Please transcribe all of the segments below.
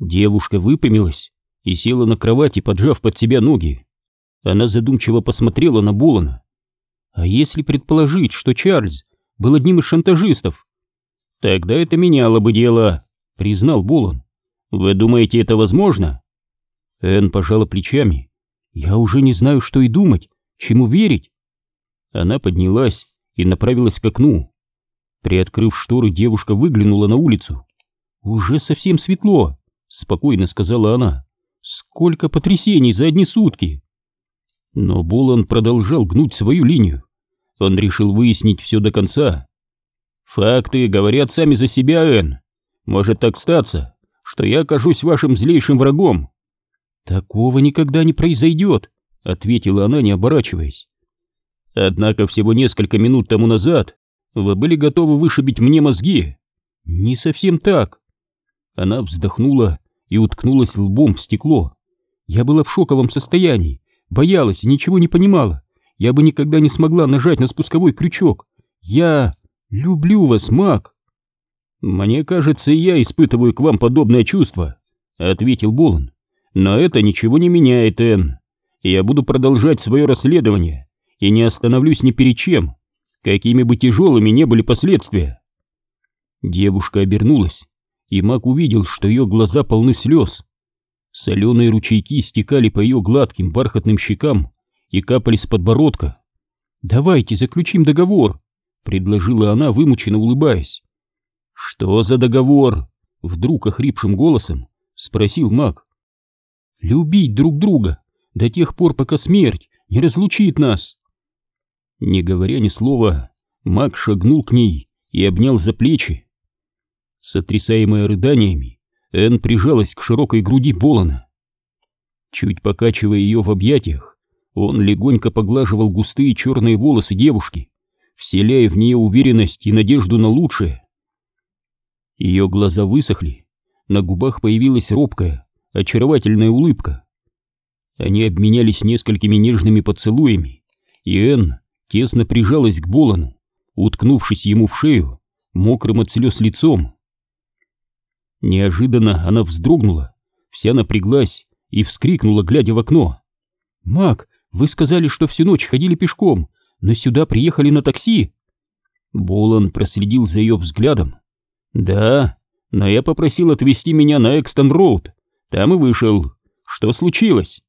Девушка выпрямилась и села на кровати, поджав под себя ноги. Она задумчиво посмотрела на Болана. А если предположить, что Чарльз был одним из шантажистов? Тогда это меняло бы дело, признал Болан. Вы думаете, это возможно? Энн пожала плечами. Я уже не знаю, что и думать, чему верить. Она поднялась и направилась к окну. Приоткрыв шторы, девушка выглянула на улицу. «Уже совсем светло», — спокойно сказала она. «Сколько потрясений за одни сутки!» Но Болан продолжал гнуть свою линию. Он решил выяснить все до конца. «Факты говорят сами за себя, Энн. Может так статься, что я окажусь вашим злейшим врагом». «Такого никогда не произойдет», — ответила она, не оборачиваясь. «Однако всего несколько минут тому назад вы были готовы вышибить мне мозги». «Не совсем так». Она вздохнула и уткнулась лбом в стекло. «Я была в шоковом состоянии, боялась и ничего не понимала. Я бы никогда не смогла нажать на спусковой крючок. Я люблю вас, маг!» «Мне кажется, я испытываю к вам подобное чувство», — ответил Болон. «Но это ничего не меняет, Энн. Я буду продолжать свое расследование и не остановлюсь ни перед чем, какими бы тяжелыми не были последствия». Девушка обернулась, и маг увидел, что ее глаза полны слез. Соленые ручейки стекали по ее гладким бархатным щекам и капали с подбородка. «Давайте заключим договор», — предложила она, вымученно улыбаясь. «Что за договор?» — вдруг охрипшим голосом спросил маг. «Любить друг друга до тех пор, пока смерть не разлучит нас». Не говоря ни слова, маг шагнул к ней и обнял за плечи. Сотрясаемая рыданиями, Энн прижалась к широкой груди Болана. Чуть покачивая ее в объятиях, он легонько поглаживал густые черные волосы девушки, вселяя в нее уверенность и надежду на лучшее. Ее глаза высохли, на губах появилась робкая, очаровательная улыбка. Они обменялись несколькими нежными поцелуями, и Энн тесно прижалась к Болану, уткнувшись ему в шею, мокрым от слез лицом. Неожиданно она вздрогнула, вся напряглась и вскрикнула, глядя в окно. «Мак, вы сказали, что всю ночь ходили пешком, но сюда приехали на такси?» Болан проследил за ее взглядом. «Да, но я попросил отвезти меня на Экстон-Роуд. Там и вышел. Что случилось?»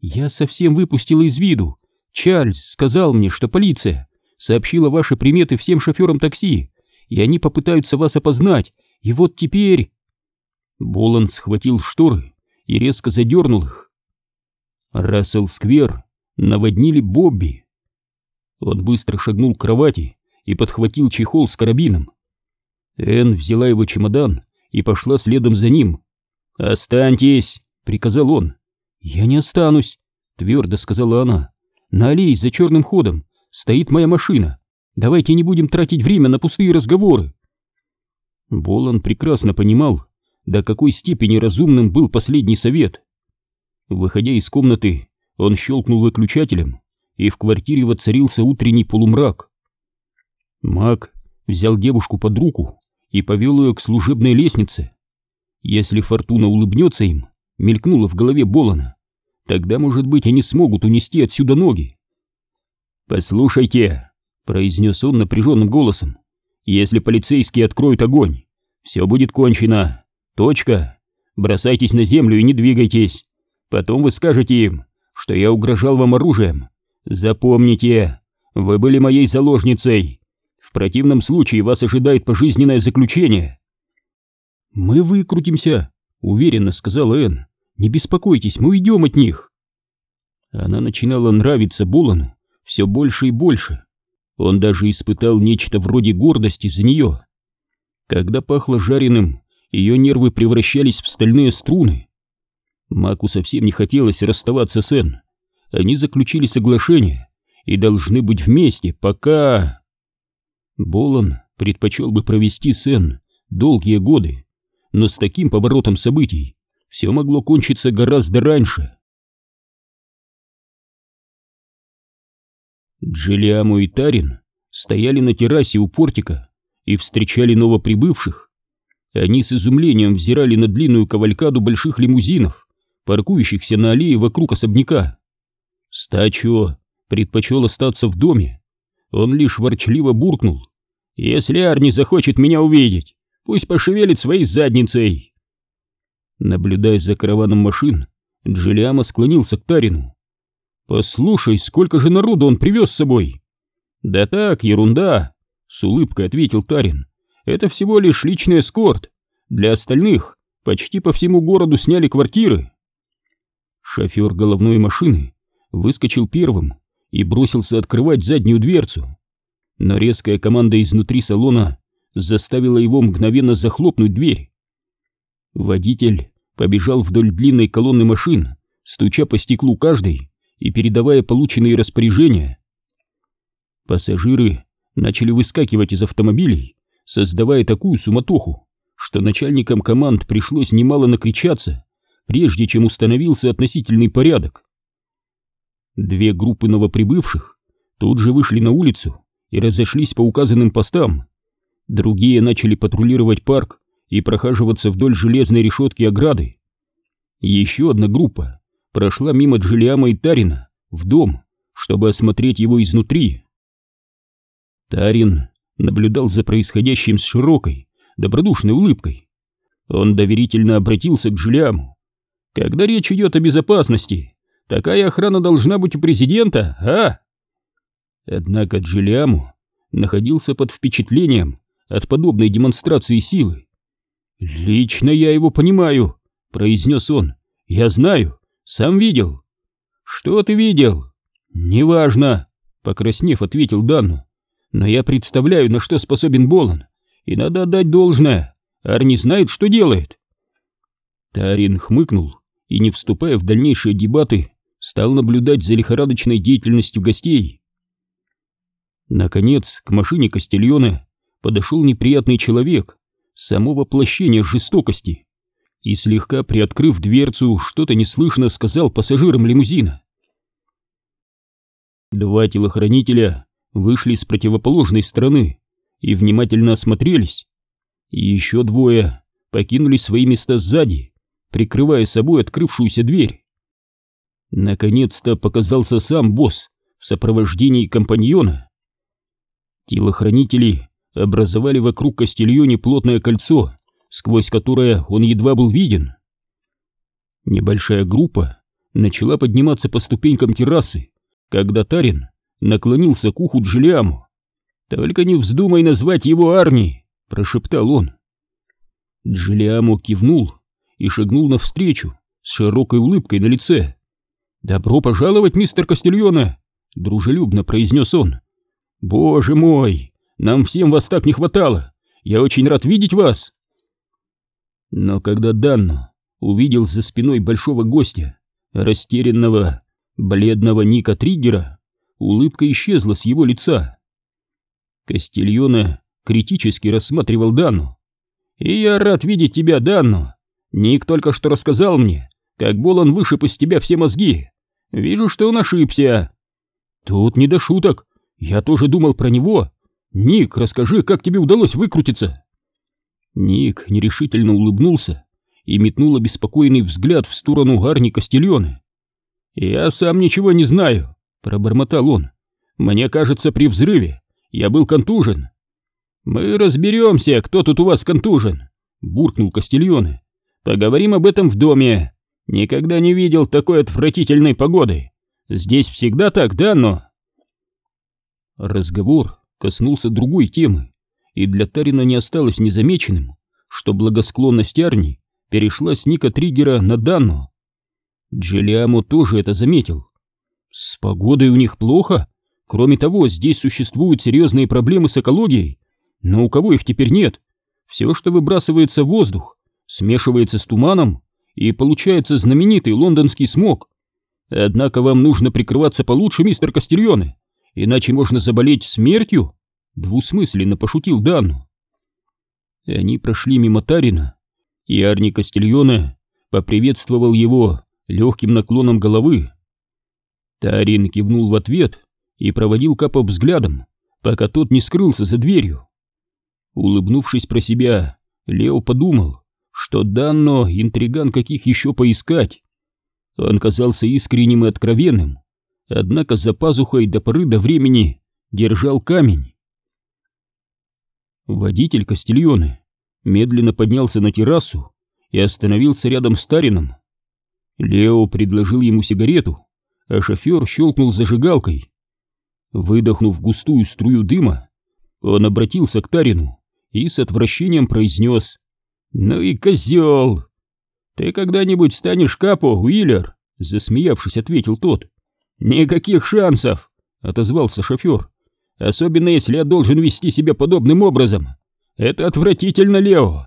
«Я совсем выпустила из виду. Чарльз сказал мне, что полиция сообщила ваши приметы всем шоферам такси, и они попытаются вас опознать, и вот теперь...» Боланд схватил шторы и резко задернул их. Рассел-сквер наводнили Бобби. Он быстро шагнул к кровати и подхватил чехол с карабином. Энн взяла его чемодан и пошла следом за ним. «Останьтесь!» — приказал он. «Я не останусь», — твердо сказала она. «На аллее за черным ходом стоит моя машина. Давайте не будем тратить время на пустые разговоры». Болан прекрасно понимал, до какой степени разумным был последний совет. Выходя из комнаты, он щелкнул выключателем, и в квартире воцарился утренний полумрак. Мак взял девушку под руку и повел ее к служебной лестнице. Если фортуна улыбнется им, мелькнуло в голове Болана, тогда, может быть, они смогут унести отсюда ноги. «Послушайте», — произнес он напряженным голосом, — «если полицейские откроют огонь, все будет кончено». Точка. Бросайтесь на землю и не двигайтесь. Потом вы скажете им, что я угрожал вам оружием. Запомните, вы были моей заложницей. В противном случае вас ожидает пожизненное заключение. Мы выкрутимся, уверенно сказала Энн. Не беспокойтесь, мы уйдем от них. Она начинала нравиться Булану все больше и больше. Он даже испытал нечто вроде гордости за нее. Когда пахло жареным, ее нервы превращались в стальные струны. Маку совсем не хотелось расставаться с Энн. Они заключили соглашение и должны быть вместе, пока... Болон предпочел бы провести с Энн долгие годы, но с таким поворотом событий все могло кончиться гораздо раньше. Джилиаму и Тарин стояли на террасе у портика и встречали новоприбывших. Они с изумлением взирали на длинную кавалькаду больших лимузинов, паркующихся на аллее вокруг особняка. Стачо предпочел остаться в доме. Он лишь ворчливо буркнул. «Если Арни захочет меня увидеть, пусть пошевелит своей задницей!» Наблюдая за караваном машин, Джулиама склонился к Тарину. «Послушай, сколько же народу он привез с собой?» «Да так, ерунда!» — с улыбкой ответил Тарин. «Это всего лишь личный эскорт. Для остальных почти по всему городу сняли квартиры». Шофер головной машины выскочил первым и бросился открывать заднюю дверцу. Но резкая команда изнутри салона заставила его мгновенно захлопнуть дверь. Водитель побежал вдоль длинной колонны машин, стуча по стеклу каждой и передавая полученные распоряжения. Пассажиры начали выскакивать из автомобилей, создавая такую суматоху, что начальникам команд пришлось немало накричаться, прежде чем установился относительный порядок. Две группы новоприбывших тут же вышли на улицу и разошлись по указанным постам. Другие начали патрулировать парк и прохаживаться вдоль железной решетки ограды. Еще одна группа прошла мимо Джилиама и Тарина в дом, чтобы осмотреть его изнутри. Тарин наблюдал за происходящим с широкой, добродушной улыбкой. Он доверительно обратился к Джилиаму. «Когда речь идет о безопасности, такая охрана должна быть у президента, а?» Однако Джилиаму находился под впечатлением от подобной демонстрации силы. «Лично я его понимаю», — произнес он. «Я знаю, сам видел». «Что ты видел?» «Неважно», — покраснев, ответил Данну. «Но я представляю, на что способен Болон, и надо отдать должное. Арни знает, что делает». Тарин хмыкнул и, не вступая в дальнейшие дебаты, стал наблюдать за лихорадочной деятельностью гостей. Наконец, к машине Кастильона подошел неприятный человек, само воплощение жестокости, и слегка приоткрыв дверцу, что-то неслышно сказал пассажирам лимузина. Два телохранителя вышли с противоположной стороны и внимательно осмотрелись. И еще двое покинули свои места сзади, прикрывая собой открывшуюся дверь. Наконец-то показался сам босс в сопровождении компаньона. Телохранители образовали вокруг Кастильоне плотное кольцо, сквозь которое он едва был виден. Небольшая группа начала подниматься по ступенькам террасы, когда Тарин наклонился к уху Джилиаму. «Только не вздумай назвать его Арни!» — прошептал он. Джилиаму кивнул и шагнул навстречу с широкой улыбкой на лице. «Добро пожаловать, мистер Кастильона!» — дружелюбно произнес он. «Боже мой! Нам всем вас так не хватало. Я очень рад видеть вас. Но когда Данно увидел за спиной большого гостя, растерянного, бледного Ника Триггера, улыбка исчезла с его лица. Кастильона критически рассматривал Данну. «И я рад видеть тебя, Данну. Ник только что рассказал мне, как Болон вышиб из тебя все мозги. Вижу, что он ошибся». «Тут не до шуток. Я тоже думал про него, «Ник, расскажи, как тебе удалось выкрутиться?» Ник нерешительно улыбнулся и метнул обеспокоенный взгляд в сторону Гарни Кастильоне. «Я сам ничего не знаю», — пробормотал он. «Мне кажется, при взрыве я был контужен». «Мы разберемся, кто тут у вас контужен», — буркнул Кастильоне. «Поговорим об этом в доме. Никогда не видел такой отвратительной погоды. Здесь всегда так, да, но...» Разговор коснулся другой темы, и для Тарина не осталось незамеченным, что благосклонность Арни перешла с Ника Триггера на Данну. Джелиамо тоже это заметил. С погодой у них плохо. Кроме того, здесь существуют серьезные проблемы с экологией. Но у кого их теперь нет? Все, что выбрасывается в воздух, смешивается с туманом, и получается знаменитый лондонский смог. Однако вам нужно прикрываться получше, мистер Кастильоне иначе можно заболеть смертью?» Двусмысленно пошутил Дану. Они прошли мимо Тарина, и Арни Кастильона поприветствовал его легким наклоном головы. Тарин кивнул в ответ и проводил Капа взглядом, пока тот не скрылся за дверью. Улыбнувшись про себя, Лео подумал, что Данно интриган каких еще поискать. Он казался искренним и откровенным, однако за пазухой до поры до времени держал камень. Водитель Кастильоне медленно поднялся на террасу и остановился рядом с Тарином. Лео предложил ему сигарету, а шофер щелкнул зажигалкой. Выдохнув густую струю дыма, он обратился к Тарину и с отвращением произнес «Ну и козел!» «Ты когда-нибудь станешь капо, Уиллер?» Засмеявшись, ответил тот. «Никаких шансов!» — отозвался шофер. «Особенно если я должен вести себя подобным образом. Это отвратительно, Лео!»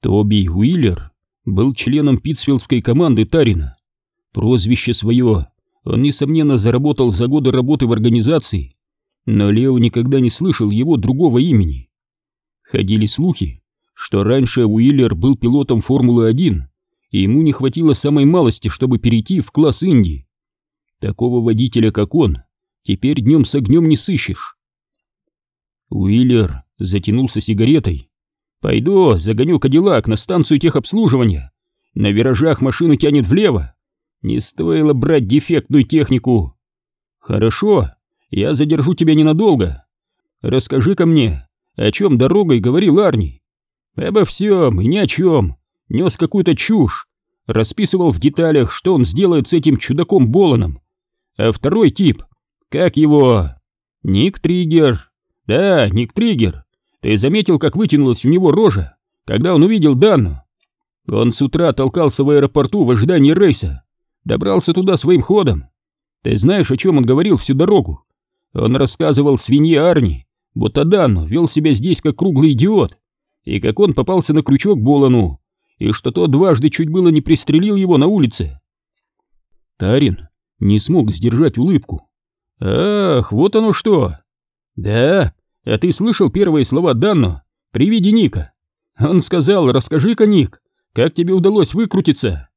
Тоби Уиллер был членом питсфилдской команды Тарина. Прозвище свое он, несомненно, заработал за годы работы в организации, но Лео никогда не слышал его другого имени. Ходили слухи, что раньше Уиллер был пилотом Формулы-1, и ему не хватило самой малости, чтобы перейти в класс Инди. Такого водителя, как он, теперь днем с огнем не сыщешь. Уиллер затянулся сигаретой. «Пойду, загоню Кадиллак на станцию техобслуживания. На виражах машину тянет влево. Не стоило брать дефектную технику. Хорошо, я задержу тебя ненадолго. Расскажи-ка мне, о чем дорогой говорил Арни. Обо всем и ни о чем. Нес какую-то чушь. Расписывал в деталях, что он сделает с этим чудаком Боланом. А второй тип, как его? Ник Триггер. Да, Ник Триггер. Ты заметил, как вытянулась у него рожа, когда он увидел Данну? Он с утра толкался в аэропорту в ожидании рейса. Добрался туда своим ходом. Ты знаешь, о чем он говорил всю дорогу? Он рассказывал свинье Арни, будто Данну вел себя здесь как круглый идиот, и как он попался на крючок Болану, и что тот дважды чуть было не пристрелил его на улице. Тарин не смог сдержать улыбку. «Ах, вот оно что!» «Да, а ты слышал первые слова Данно при виде Ника? Он сказал, расскажи-ка, Ник, как тебе удалось выкрутиться?»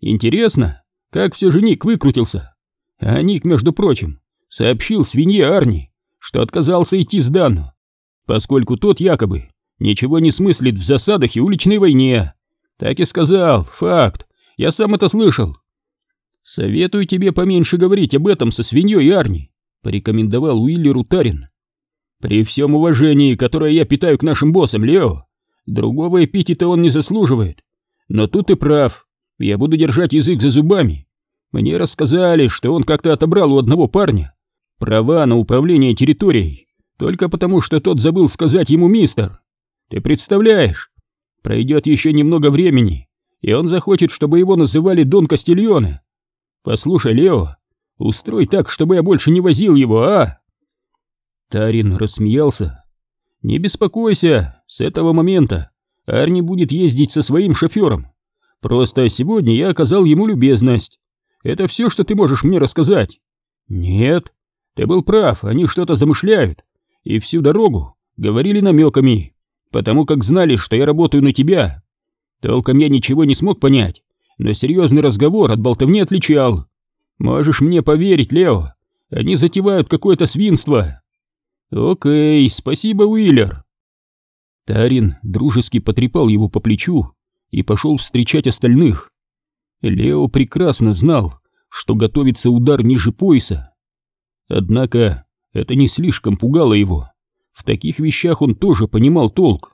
«Интересно, как все же Ник выкрутился. А Ник, между прочим, сообщил свинье Арни, что отказался идти с Дану, поскольку тот якобы ничего не смыслит в засадах и уличной войне. Так и сказал, факт, я сам это слышал. Советую тебе поменьше говорить об этом со свиньей Арни, порекомендовал Уиллеру Тарин. При всем уважении, которое я питаю к нашим боссам, Лео, другого эпитета он не заслуживает. Но тут ты прав, я буду держать язык за зубами. Мне рассказали, что он как-то отобрал у одного парня права на управление территорией, только потому, что тот забыл сказать ему мистер. Ты представляешь? Пройдет еще немного времени, и он захочет, чтобы его называли Дон Кастильоне. Послушай, Лео, устрой так, чтобы я больше не возил его, а? Тарин рассмеялся. Не беспокойся, с этого момента Арни будет ездить со своим шофером. Просто сегодня я оказал ему любезность. Это все, что ты можешь мне рассказать? Нет. Ты был прав, они что-то замышляют. И всю дорогу говорили намеками, потому как знали, что я работаю на тебя. Толком я ничего не смог понять, но серьезный разговор от болтовни отличал. Можешь мне поверить, Лео, они затевают какое-то свинство. Окей, спасибо, Уиллер. Тарин дружески потрепал его по плечу и пошел встречать остальных. Лео прекрасно знал, что готовится удар ниже пояса. Однако это не слишком пугало его. В таких вещах он тоже понимал толк.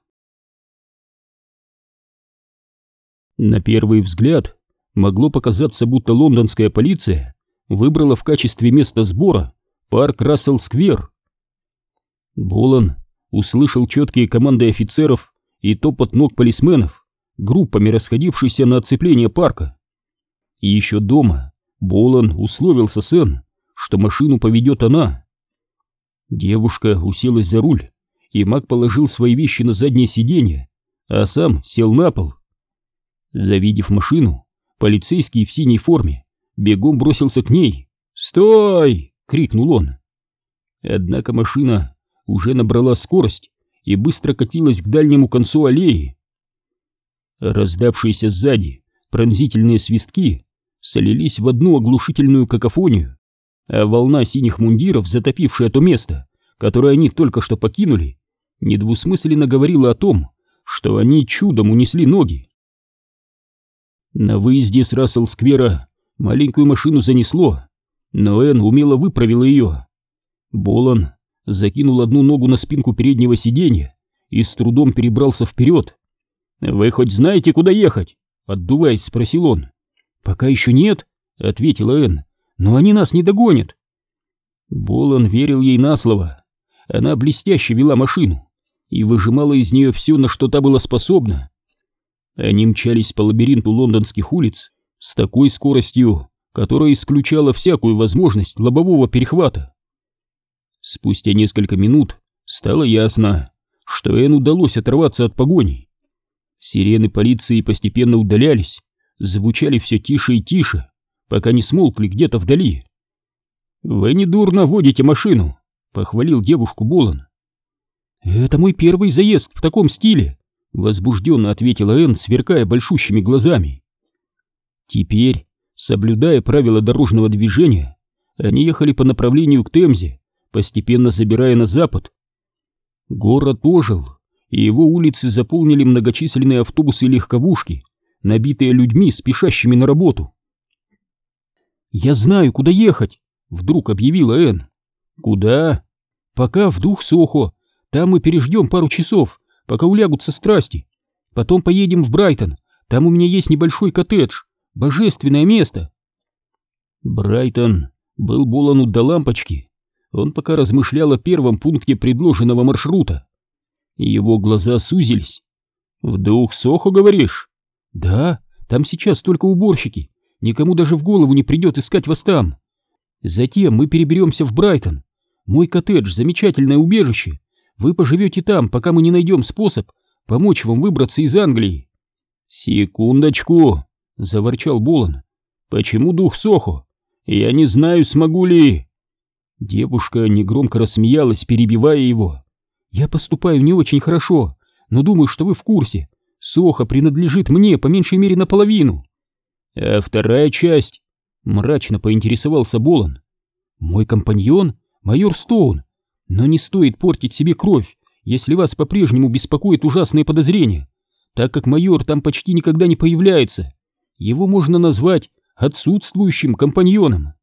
На первый взгляд могло показаться, будто лондонская полиция выбрала в качестве места сбора парк Рассел-сквер. Болон услышал четкие команды офицеров и топот ног полисменов группами расходившейся на оцепление парка. И еще дома Болан условился Сен, что машину поведет она. Девушка уселась за руль, и Мак положил свои вещи на заднее сиденье, а сам сел на пол. Завидев машину, полицейский в синей форме бегом бросился к ней. «Стой!» — крикнул он. Однако машина уже набрала скорость и быстро катилась к дальнему концу аллеи. Раздавшиеся сзади пронзительные свистки солились в одну оглушительную какофонию, а волна синих мундиров, затопившая то место, которое они только что покинули, недвусмысленно говорила о том, что они чудом унесли ноги. На выезде с Рассел-сквера маленькую машину занесло, но Энн умело выправила ее. Болон закинул одну ногу на спинку переднего сиденья и с трудом перебрался вперед. «Вы хоть знаете, куда ехать?» — отдуваясь, спросил он. «Пока еще нет», — ответила Энн, — «но они нас не догонят». Болон верил ей на слово. Она блестяще вела машину и выжимала из нее все, на что та была способна. Они мчались по лабиринту лондонских улиц с такой скоростью, которая исключала всякую возможность лобового перехвата. Спустя несколько минут стало ясно, что Эн удалось оторваться от погони. Сирены полиции постепенно удалялись, звучали все тише и тише, пока не смолкли где-то вдали. «Вы недурно водите машину», — похвалил девушку Болон. «Это мой первый заезд в таком стиле», — возбужденно ответила Энн, сверкая большущими глазами. Теперь, соблюдая правила дорожного движения, они ехали по направлению к Темзе, постепенно забирая на запад. Город ожил, и его улицы заполнили многочисленные автобусы и легковушки, набитые людьми, спешащими на работу. «Я знаю, куда ехать», — вдруг объявила Энн. «Куда?» «Пока в дух Сохо, там мы переждем пару часов, пока улягутся страсти. Потом поедем в Брайтон. Там у меня есть небольшой коттедж. Божественное место. Брайтон был Болану до лампочки. Он пока размышлял о первом пункте предложенного маршрута. Его глаза сузились. «В дух Сохо, говоришь?» «Да, там сейчас только уборщики. Никому даже в голову не придет искать вас там. Затем мы переберемся в Брайтон. Мой коттедж — замечательное убежище. Вы поживете там, пока мы не найдем способ помочь вам выбраться из Англии. Секундочку, заворчал Болон. Почему дух Сохо? Я не знаю, смогу ли... Девушка негромко рассмеялась, перебивая его. Я поступаю не очень хорошо, но думаю, что вы в курсе. Сохо принадлежит мне по меньшей мере наполовину. А вторая часть? Мрачно поинтересовался Болон. Мой компаньон, майор Стоун, но не стоит портить себе кровь, если вас по-прежнему беспокоит ужасные подозрения, так как майор там почти никогда не появляется. Его можно назвать отсутствующим компаньоном.